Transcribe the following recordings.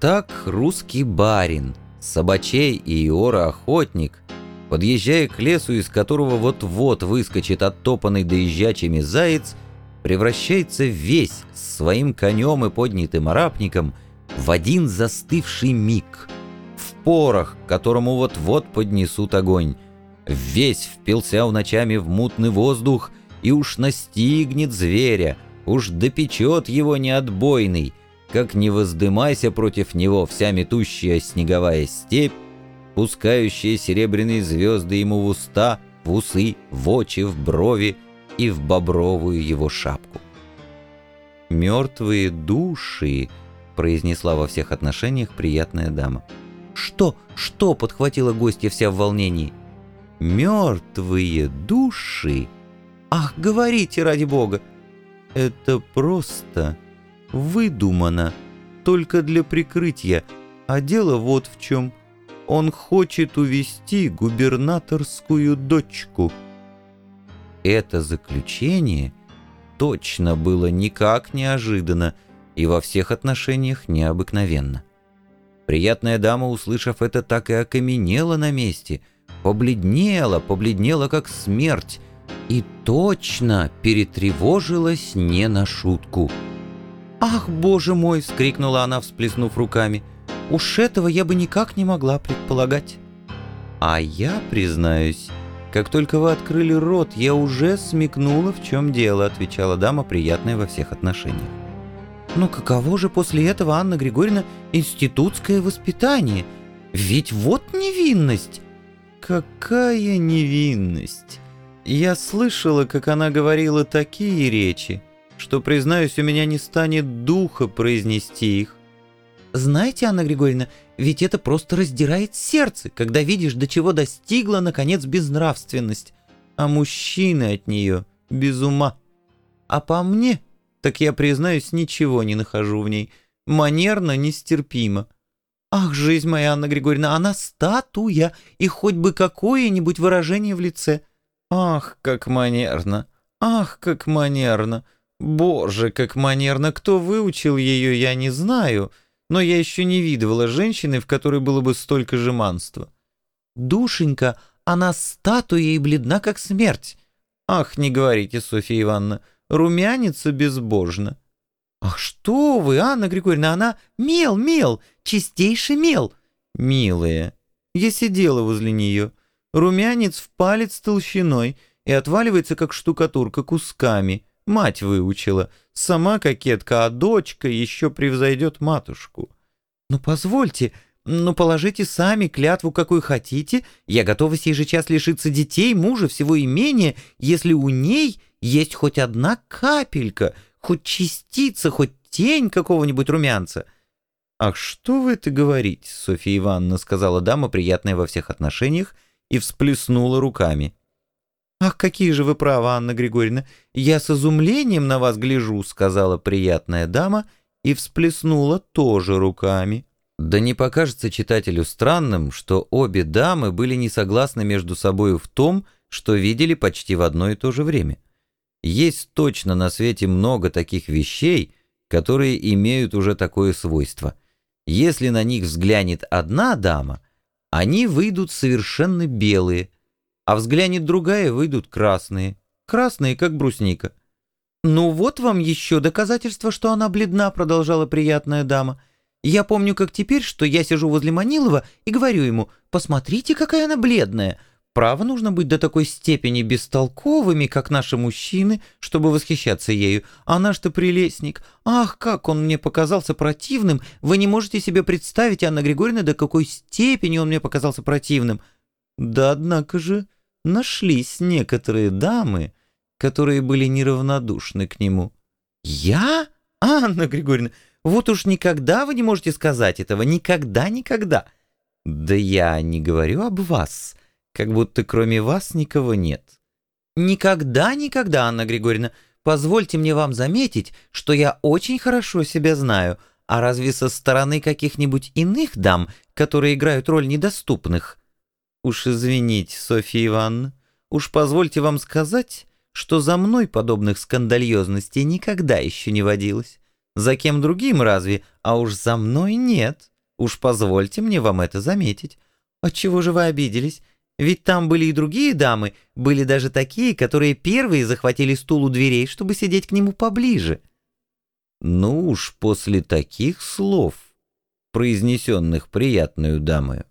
Так русский барин, собачей и иора-охотник, подъезжая к лесу, из которого вот-вот выскочит оттопанный доезжачими заяц, превращается весь с своим конем и поднятым арапником в один застывший миг, в порох, которому вот-вот поднесут огонь, весь впился в ночами в мутный воздух и уж настигнет зверя, уж допечет его неотбойный, как не воздымайся против него вся метущая снеговая степь, пускающая серебряные звезды ему в уста, в усы, в очи, в брови и в бобровую его шапку. «Мертвые души», — произнесла во всех отношениях приятная дама. «Что? Что?» — подхватила гостья вся в волнении. «Мертвые души? Ах, говорите, ради бога!» «Это просто выдумано, только для прикрытия, а дело вот в чем. Он хочет увести губернаторскую дочку». Это заключение точно было никак неожиданно и во всех отношениях необыкновенно. Приятная дама, услышав это, так и окаменела на месте, побледнела, побледнела как смерть, и точно перетревожилась не на шутку. «Ах, боже мой!» — вскрикнула она, всплеснув руками. «Уж этого я бы никак не могла предполагать». «А я, признаюсь, как только вы открыли рот, я уже смекнула, в чем дело», — отвечала дама, приятная во всех отношениях. «Но каково же после этого, Анна Григорьевна, институтское воспитание? Ведь вот невинность!» «Какая невинность!» Я слышала, как она говорила такие речи, что, признаюсь, у меня не станет духа произнести их. Знаете, Анна Григорьевна, ведь это просто раздирает сердце, когда видишь, до чего достигла, наконец, безнравственность, а мужчины от нее без ума. А по мне, так я, признаюсь, ничего не нахожу в ней. Манерно нестерпимо. Ах, жизнь моя, Анна Григорьевна, она статуя, и хоть бы какое-нибудь выражение в лице. Ах, как манерно, ах, как манерно. Боже, как манерно, кто выучил ее, я не знаю, но я еще не видывала женщины, в которой было бы столько жеманства. Душенька, она статуя и бледна, как смерть. Ах, не говорите, Софья Ивановна, румянится безбожно. Ах, что вы, Анна Григорьевна, она мел, мел, чистейший мел. Милая, я сидела возле нее. Румянец в палец толщиной и отваливается, как штукатурка, кусками. Мать выучила. Сама кокетка, а дочка еще превзойдет матушку. Ну, позвольте, ну, положите сами клятву, какую хотите. Я готова сей же час лишиться детей, мужа, всего имения, если у ней есть хоть одна капелька, хоть частица, хоть тень какого-нибудь румянца. «Ах, что вы это говорите, Софья Ивановна?» — сказала дама, приятная во всех отношениях, — и всплеснула руками. «Ах, какие же вы правы, Анна Григорьевна! Я с изумлением на вас гляжу», — сказала приятная дама и всплеснула тоже руками. Да не покажется читателю странным, что обе дамы были не согласны между собою в том, что видели почти в одно и то же время. Есть точно на свете много таких вещей, которые имеют уже такое свойство. Если на них взглянет одна дама — они выйдут совершенно белые, а взглянет другая, выйдут красные. Красные, как брусника. «Ну вот вам еще доказательство, что она бледна», — продолжала приятная дама. «Я помню, как теперь, что я сижу возле Манилова и говорю ему, посмотрите, какая она бледная. Право нужно быть до такой степени бестолковыми, как наши мужчины, чтобы восхищаться ею. А наш-то прелестник, ах, как он мне показался противным! Вы не можете себе представить, Анна Григорьевна, до какой степени он мне показался противным. Да, однако же, нашлись некоторые дамы, которые были неравнодушны к нему. Я? Анна Григорьевна, вот уж никогда вы не можете сказать этого, никогда-никогда. Да я не говорю об вас, — как будто кроме вас никого нет. Никогда, никогда, Анна Григорьевна, позвольте мне вам заметить, что я очень хорошо себя знаю, а разве со стороны каких-нибудь иных дам, которые играют роль недоступных? Уж извините, Софья Ивановна, уж позвольте вам сказать, что за мной подобных скандальозностей никогда еще не водилось. За кем другим разве, а уж за мной нет. Уж позвольте мне вам это заметить. Отчего же вы обиделись? Ведь там были и другие дамы, были даже такие, которые первые захватили стул у дверей, чтобы сидеть к нему поближе. Ну уж после таких слов, произнесенных приятную дамою,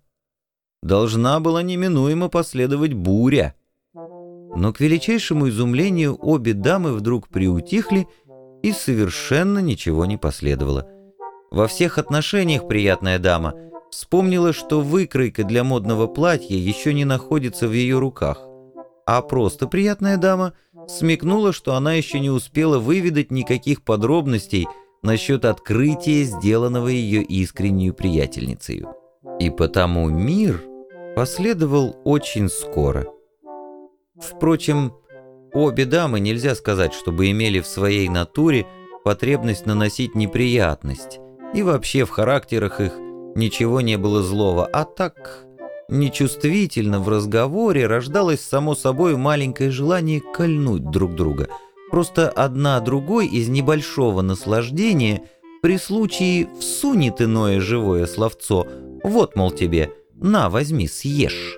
должна была неминуемо последовать буря. Но к величайшему изумлению обе дамы вдруг приутихли, и совершенно ничего не последовало. Во всех отношениях приятная дама вспомнила, что выкройка для модного платья еще не находится в ее руках, а просто приятная дама смекнула, что она еще не успела выведать никаких подробностей насчет открытия, сделанного ее искреннюю приятельницей. И потому мир последовал очень скоро. Впрочем, обе дамы нельзя сказать, чтобы имели в своей натуре потребность наносить неприятность, и вообще в характерах их ничего не было злого, а так нечувствительно в разговоре рождалось само собой маленькое желание кольнуть друг друга. Просто одна другой из небольшого наслаждения при случае всунет иное живое словцо. Вот, мол, тебе – на, возьми, съешь.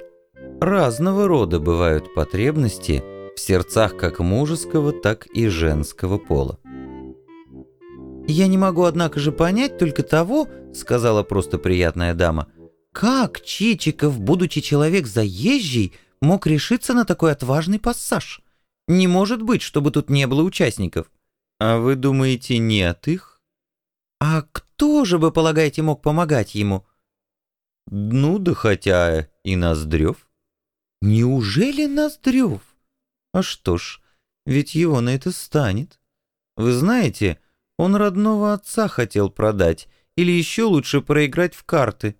Разного рода бывают потребности в сердцах как мужеского, так и женского пола. «Я не могу, однако же, понять только того, — сказала просто приятная дама, — как Чичиков, будучи человек заезжий, мог решиться на такой отважный пассаж? Не может быть, чтобы тут не было участников. А вы думаете, нет их? А кто же, вы полагаете, мог помогать ему? Ну да хотя и Ноздрев. Неужели Ноздрев? А что ж, ведь его на это станет. Вы знаете, он родного отца хотел продать, или еще лучше проиграть в карты.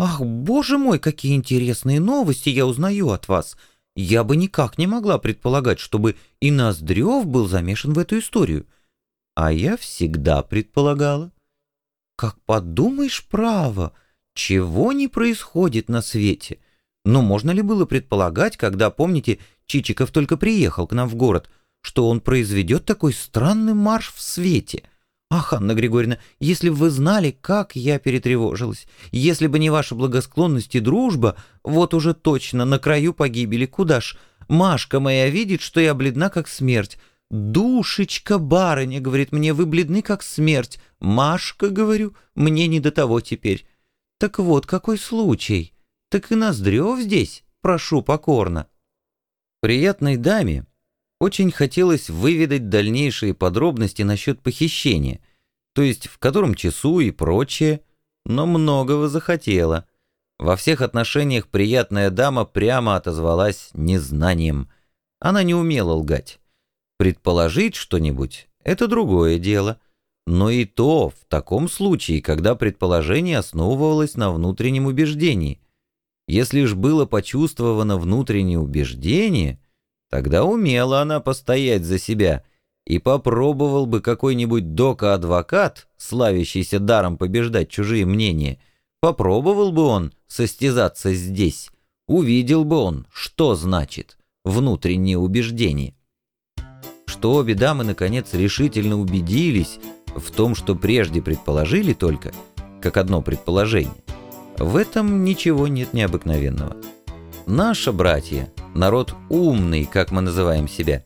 Ах, боже мой, какие интересные новости я узнаю от вас. Я бы никак не могла предполагать, чтобы и Ноздрев был замешан в эту историю. А я всегда предполагала. Как подумаешь, право, — чего не происходит на свете? Но можно ли было предполагать, когда, помните, Чичиков только приехал к нам в город, что он произведет такой странный марш в свете? Ах, Анна Григорьевна, если бы вы знали, как я перетревожилась, если бы не ваша благосклонность и дружба, вот уже точно на краю погибели, куда ж? Машка моя видит, что я бледна, как смерть. «Душечка, барыня, — говорит мне, — вы бледны, как смерть. Машка, — говорю, — мне не до того теперь. Так вот, какой случай. Так и Ноздрев здесь, прошу покорно. Приятной даме очень хотелось выведать дальнейшие подробности насчет похищения, то есть в котором часу и прочее, но многого захотела. Во всех отношениях приятная дама прямо отозвалась незнанием. Она не умела лгать. Предположить что-нибудь — это другое дело — но и то в таком случае, когда предположение основывалось на внутреннем убеждении. Если ж было почувствовано внутреннее убеждение, тогда умела она постоять за себя, и попробовал бы какой-нибудь дока-адвокат, славящийся даром побеждать чужие мнения, попробовал бы он состязаться здесь, увидел бы он, что значит внутреннее убеждение. Что обе дамы, наконец, решительно убедились — в том, что прежде предположили только, как одно предположение, в этом ничего нет необыкновенного. Наша братья, народ умный, как мы называем себя,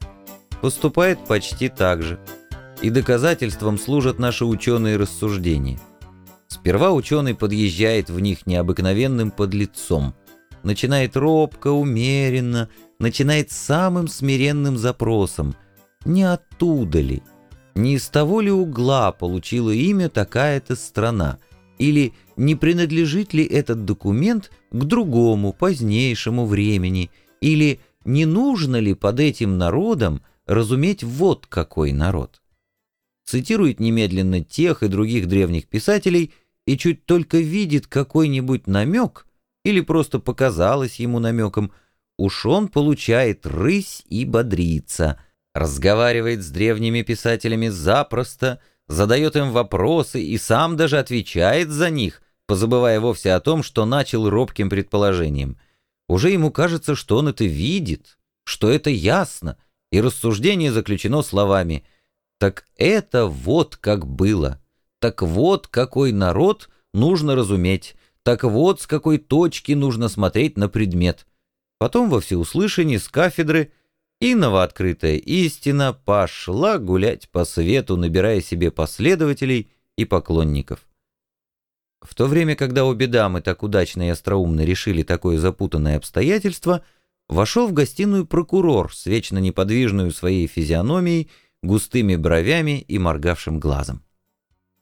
поступает почти так же, и доказательством служат наши ученые рассуждения. Сперва ученый подъезжает в них необыкновенным подлецом, начинает робко, умеренно, начинает самым смиренным запросом, не оттуда ли, не из того ли угла получила имя такая-то страна, или не принадлежит ли этот документ к другому, позднейшему времени, или не нужно ли под этим народом разуметь вот какой народ. Цитирует немедленно тех и других древних писателей и чуть только видит какой-нибудь намек, или просто показалось ему намеком, уж он получает рысь и бодрится – разговаривает с древними писателями запросто, задает им вопросы и сам даже отвечает за них, позабывая вовсе о том, что начал робким предположением. Уже ему кажется, что он это видит, что это ясно, и рассуждение заключено словами Так это вот как было. Так вот какой народ нужно разуметь. Так вот с какой точки нужно смотреть на предмет. Потом во всеуслышание с кафедры и новооткрытая истина пошла гулять по свету, набирая себе последователей и поклонников. В то время, когда обе дамы так удачно и остроумно решили такое запутанное обстоятельство, вошел в гостиную прокурор с вечно неподвижную своей физиономией, густыми бровями и моргавшим глазом.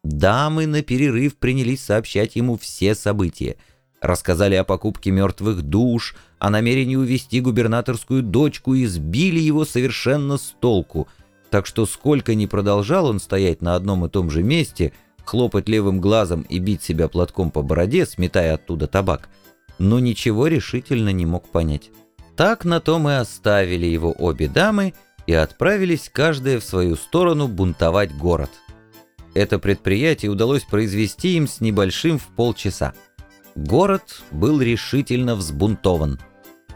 Дамы на перерыв принялись сообщать ему все события. Рассказали о покупке мертвых душ, о намерении увести губернаторскую дочку и сбили его совершенно с толку. Так что сколько ни продолжал он стоять на одном и том же месте – хлопать левым глазом и бить себя платком по бороде, сметая оттуда табак, но ничего решительно не мог понять. Так на том и оставили его обе дамы и отправились каждая в свою сторону бунтовать город. Это предприятие удалось произвести им с небольшим в полчаса. Город был решительно взбунтован.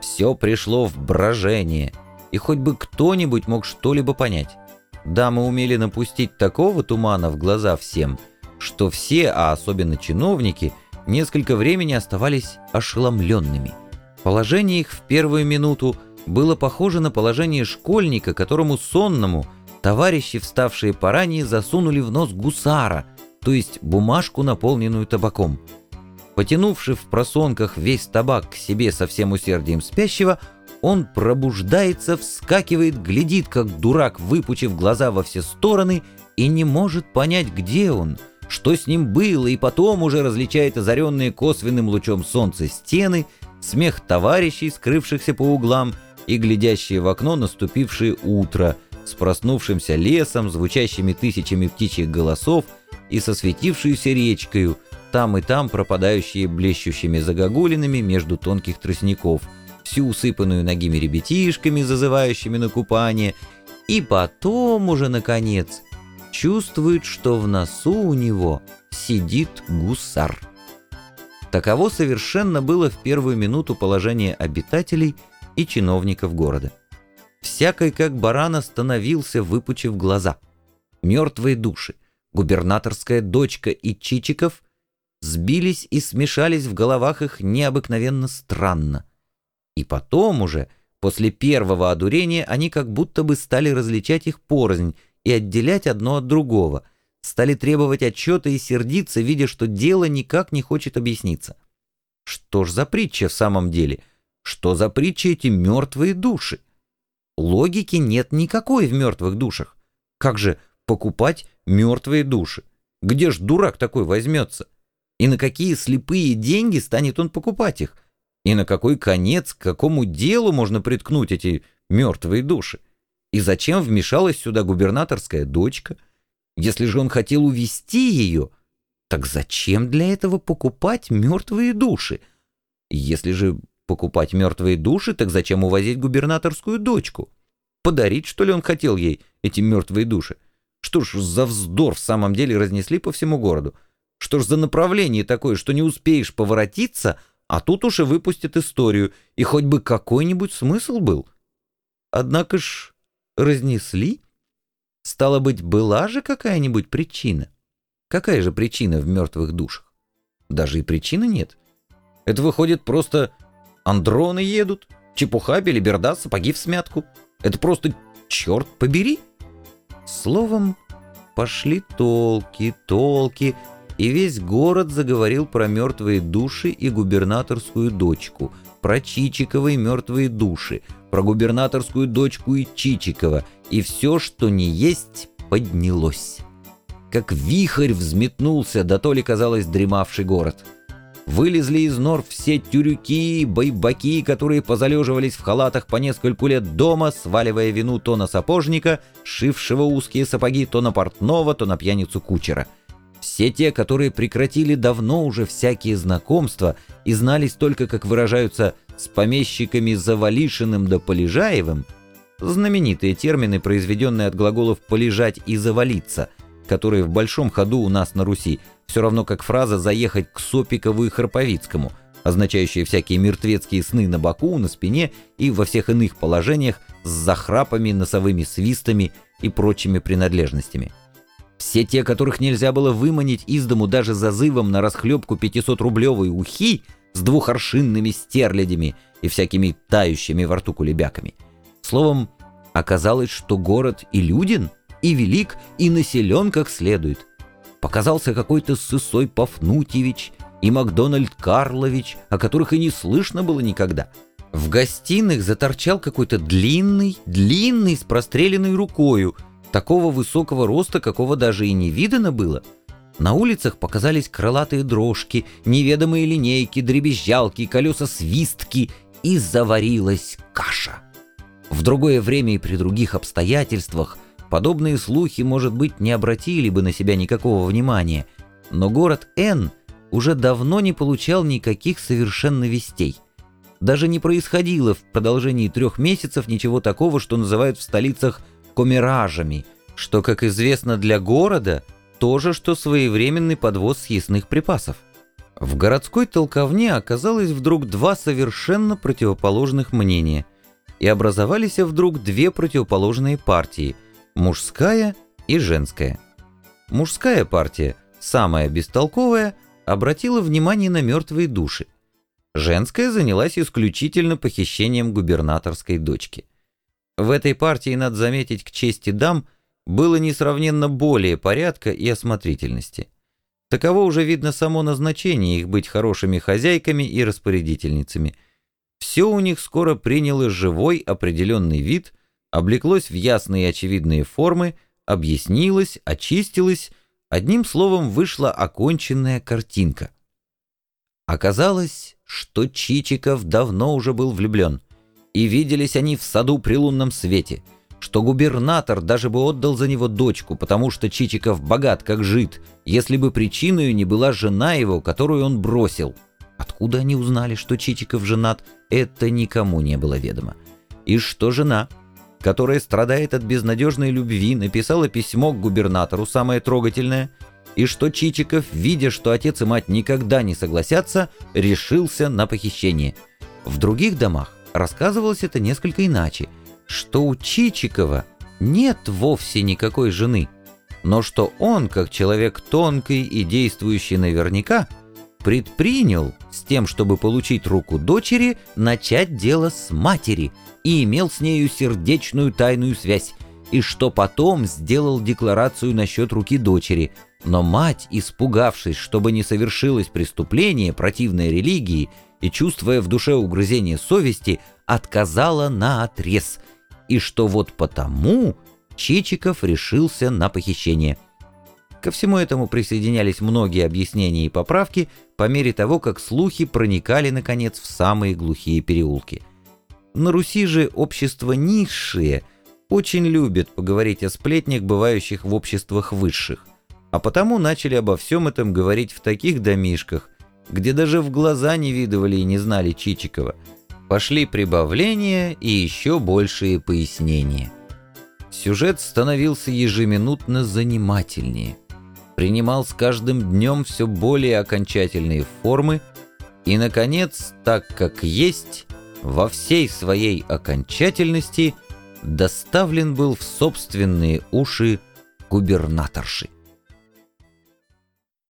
Все пришло в брожение, и хоть бы кто-нибудь мог что-либо понять. Дамы умели напустить такого тумана в глаза всем – что все, а особенно чиновники, несколько времени оставались ошеломленными. Положение их в первую минуту было похоже на положение школьника, которому сонному товарищи, вставшие поранее, засунули в нос гусара, то есть бумажку, наполненную табаком. Потянувши в просонках весь табак к себе со всем усердием спящего, он пробуждается, вскакивает, глядит, как дурак, выпучив глаза во все стороны, и не может понять, где он — что с ним было, и потом уже различает озаренные косвенным лучом солнца стены, смех товарищей, скрывшихся по углам, и глядящие в окно наступившее утро с проснувшимся лесом, звучащими тысячами птичьих голосов и со светившейся речкою, там и там пропадающие блещущими загогулинами между тонких тростников, всю усыпанную ногими ребятишками, зазывающими на купание, и потом уже, наконец, чувствует, что в носу у него сидит гусар. Таково совершенно было в первую минуту положение обитателей и чиновников города. Всякой, как баран, остановился, выпучив глаза. Мертвые души, губернаторская дочка и Чичиков сбились и смешались в головах их необыкновенно странно. И потом уже, после первого одурения, они как будто бы стали различать их порознь и отделять одно от другого, стали требовать отчета и сердиться, видя, что дело никак не хочет объясниться. Что ж за притча в самом деле? Что за притча эти мертвые души? Логики нет никакой в мертвых душах. Как же покупать мертвые души? Где ж дурак такой возьмется? И на какие слепые деньги станет он покупать их? И на какой конец, к какому делу можно приткнуть эти мертвые души? И зачем вмешалась сюда губернаторская дочка? Если же он хотел увести ее, так зачем для этого покупать мертвые души? Если же покупать мертвые души, так зачем увозить губернаторскую дочку? Подарить, что ли, он хотел ей, эти мертвые души? Что ж за вздор в самом деле разнесли по всему городу? Что ж за направление такое, что не успеешь поворотиться, а тут уж и выпустят историю, и хоть бы какой-нибудь смысл был? Однако ж разнесли? Стало быть, была же какая-нибудь причина? Какая же причина в мертвых душах? Даже и причины нет. Это выходит просто андроны едут, чепуха, белиберда, сапоги в смятку. Это просто черт побери. Словом, пошли толки, толки, и весь город заговорил про мертвые души и губернаторскую дочку, про Чичиковые мертвые души, про губернаторскую дочку и Чичикова, и все, что не есть, поднялось. Как вихрь взметнулся, да то ли казалось дремавший город. Вылезли из нор все тюрюки, байбаки, которые позалеживались в халатах по нескольку лет дома, сваливая вину то на сапожника, шившего узкие сапоги, то на портного, то на пьяницу кучера — все те, которые прекратили давно уже всякие знакомства и знались только, как выражаются, с помещиками Завалишиным да Полежаевым, знаменитые термины, произведенные от глаголов «полежать» и «завалиться», которые в большом ходу у нас на Руси, все равно как фраза «заехать к Сопикову и Харповицкому», означающее всякие мертвецкие сны на боку, на спине и во всех иных положениях с захрапами, носовыми свистами и прочими принадлежностями. Все те, которых нельзя было выманить из дому даже зазывом на расхлебку 500-рублевой ухи с двухоршинными стерлядями и всякими тающими во рту кулебяками. Словом, оказалось, что город и люден, и велик, и населен как следует. Показался какой-то Сысой Пафнутьевич и Макдональд Карлович, о которых и не слышно было никогда. В гостиных заторчал какой-то длинный, длинный с простреленной рукою, такого высокого роста, какого даже и не видано было. На улицах показались крылатые дрожки, неведомые линейки, дребезжалки, колеса-свистки, и заварилась каша. В другое время и при других обстоятельствах подобные слухи, может быть, не обратили бы на себя никакого внимания, но город Н уже давно не получал никаких совершенно вестей. Даже не происходило в продолжении трех месяцев ничего такого, что называют в столицах комиражами, что, как известно для города, то же, что своевременный подвоз съестных припасов. В городской толковне оказалось вдруг два совершенно противоположных мнения, и образовались вдруг две противоположные партии – мужская и женская. Мужская партия, самая бестолковая, обратила внимание на мертвые души. Женская занялась исключительно похищением губернаторской дочки. В этой партии, надо заметить, к чести дам, было несравненно более порядка и осмотрительности. Таково уже видно само назначение их быть хорошими хозяйками и распорядительницами. Все у них скоро приняло живой определенный вид, облеклось в ясные очевидные формы, объяснилось, очистилось, одним словом вышла оконченная картинка. Оказалось, что Чичиков давно уже был влюблен, и виделись они в саду при лунном свете, что губернатор даже бы отдал за него дочку, потому что Чичиков богат как жид, если бы причиной не была жена его, которую он бросил. Откуда они узнали, что Чичиков женат, это никому не было ведомо. И что жена, которая страдает от безнадежной любви, написала письмо к губернатору, самое трогательное — и что Чичиков, видя, что отец и мать никогда не согласятся, решился на похищение. В других домах рассказывалось это несколько иначе, что у Чичикова нет вовсе никакой жены, но что он, как человек тонкий и действующий наверняка, предпринял с тем, чтобы получить руку дочери, начать дело с матери и имел с нею сердечную тайную связь, и что потом сделал декларацию насчет руки дочери – но мать, испугавшись, чтобы не совершилось преступление, противной религии, и чувствуя в душе угрызение совести, отказала на отрез, и что вот потому Чичиков решился на похищение. Ко всему этому присоединялись многие объяснения и поправки по мере того, как слухи проникали, наконец, в самые глухие переулки. На Руси же общество низшие очень любят поговорить о сплетнях, бывающих в обществах высших а потому начали обо всем этом говорить в таких домишках, где даже в глаза не видывали и не знали Чичикова. Пошли прибавления и еще большие пояснения. Сюжет становился ежеминутно занимательнее, принимал с каждым днем все более окончательные формы и, наконец, так как есть, во всей своей окончательности доставлен был в собственные уши губернаторши.